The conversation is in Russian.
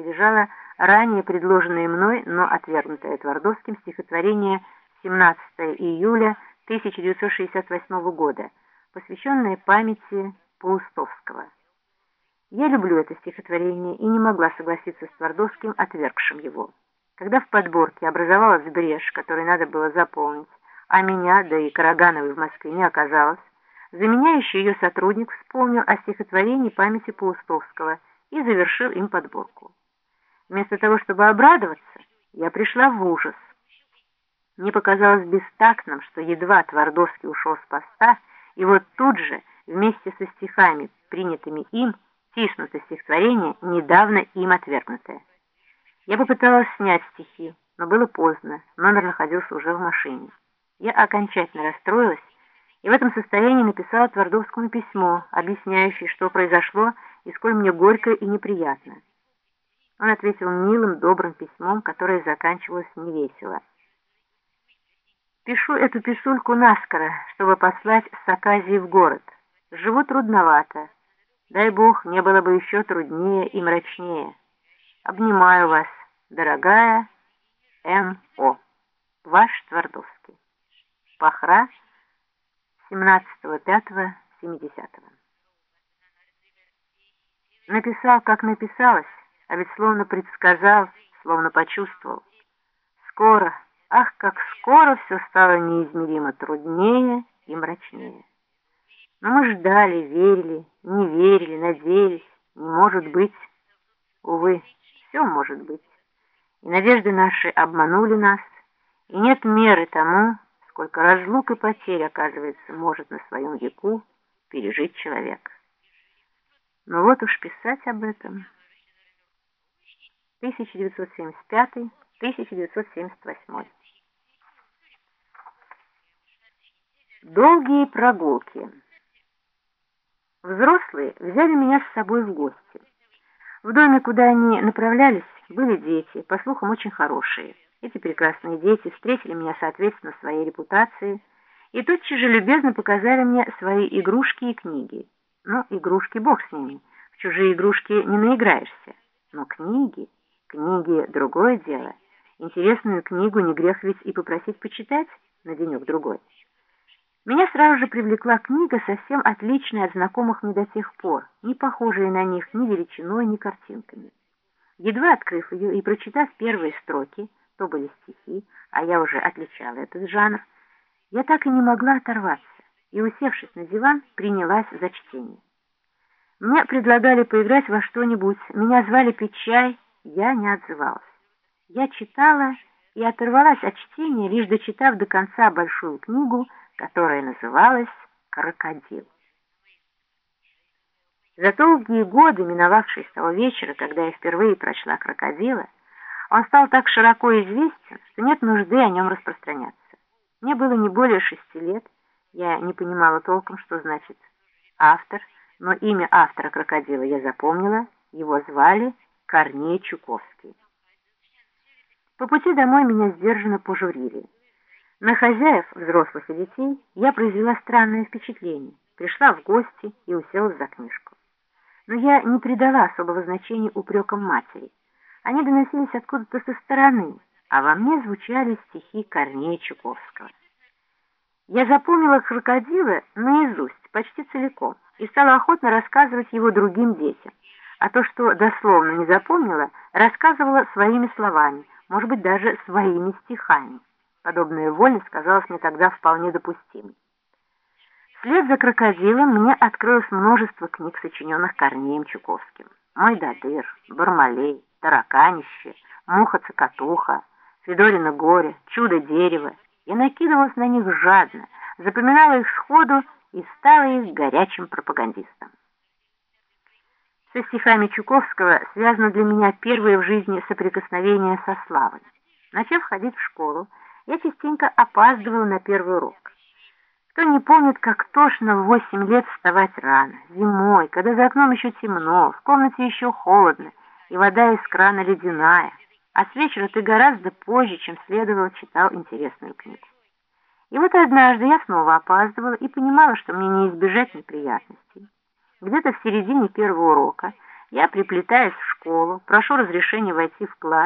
лежало ранее предложенное мной, но отвергнутое Твардовским стихотворение 17 июля 1968 года, посвященное памяти Паустовского. Я люблю это стихотворение и не могла согласиться с Твардовским, отвергшим его. Когда в подборке образовалась брешь, которую надо было заполнить, а меня, да и Карагановой в Москве не оказалось, заменяющий ее сотрудник вспомнил о стихотворении памяти Паустовского и завершил им подборку. Вместо того, чтобы обрадоваться, я пришла в ужас. Мне показалось бестактным, что едва Твардовский ушел с поста, и вот тут же, вместе со стихами, принятыми им, тиснуто стихотворение, недавно им отвергнутое. Я попыталась снять стихи, но было поздно, номер находился уже в машине. Я окончательно расстроилась и в этом состоянии написала Твардовскому письмо, объясняющее, что произошло и сколь мне горько и неприятно. Он ответил милым, добрым письмом, которое заканчивалось невесело. Пишу эту писульку наскоро, чтобы послать с Аказии в город. Живу трудновато. Дай Бог, не было бы еще труднее и мрачнее. Обнимаю вас, дорогая М.О. Ваш Твардовский. Пахра, 17.05.70. Написал, как написалось, а ведь словно предсказал, словно почувствовал. Скоро, ах, как скоро все стало неизмеримо труднее и мрачнее. Но мы ждали, верили, не верили, надеялись, не может быть. Увы, все может быть. И надежды наши обманули нас, и нет меры тому, сколько разлук и потерь, оказывается, может на своем веку пережить человек. Но вот уж писать об этом... 1975-1978. Долгие прогулки. Взрослые взяли меня с собой в гости. В доме, куда они направлялись, были дети, по слухам, очень хорошие. Эти прекрасные дети встретили меня соответственно своей репутации и тотчас же любезно показали мне свои игрушки и книги. Но игрушки бог с ними, в чужие игрушки не наиграешься. Но книги... Книги — другое дело. Интересную книгу не грех ведь и попросить почитать на денек-другой. Меня сразу же привлекла книга, совсем отличная от знакомых мне до тех пор, не похожая на них ни величиной, ни картинками. Едва открыв ее и прочитав первые строки, то были стихи, а я уже отличала этот жанр, я так и не могла оторваться и, усевшись на диван, принялась за чтение. Мне предлагали поиграть во что-нибудь, меня звали пить чай, я не отзывалась. Я читала и оторвалась от чтения, лишь дочитав до конца большую книгу, которая называлась «Крокодил». За долгие годы, миновавшие с того вечера, когда я впервые прочла «Крокодила», он стал так широко известен, что нет нужды о нем распространяться. Мне было не более шести лет, я не понимала толком, что значит автор, но имя автора «Крокодила» я запомнила, его звали Корней Чуковский. По пути домой меня сдержанно пожурили. На хозяев, взрослых и детей, я произвела странное впечатление, пришла в гости и уселась за книжку. Но я не придала особого значения упрекам матери. Они доносились откуда-то со стороны, а во мне звучали стихи Корнея Чуковского. Я запомнила крокодила наизусть, почти целиком, и стала охотно рассказывать его другим детям а то, что дословно не запомнила, рассказывала своими словами, может быть, даже своими стихами. Подобная вольность казалась мне тогда вполне допустимой. Вслед за крокодилом мне открылось множество книг, сочиненных Корнеем Чуковским. «Мой Дадыр», «Бармалей», «Тараканище», «Муха-цокотуха», «Федорина горе», «Чудо-дерево». Я накидывалась на них жадно, запоминала их сходу и стала их горячим пропагандистом. Со стихами Чуковского связано для меня первое в жизни соприкосновение со славой. Начав ходить в школу, я частенько опаздывала на первый урок. Кто не помнит, как тошно в восемь лет вставать рано, зимой, когда за окном еще темно, в комнате еще холодно, и вода из крана ледяная, а с вечера ты гораздо позже, чем следовало, читал интересную книгу. И вот однажды я снова опаздывала и понимала, что мне не избежать неприятностей. Где-то в середине первого урока. Я приплетаюсь в школу, прошу разрешения войти в класс,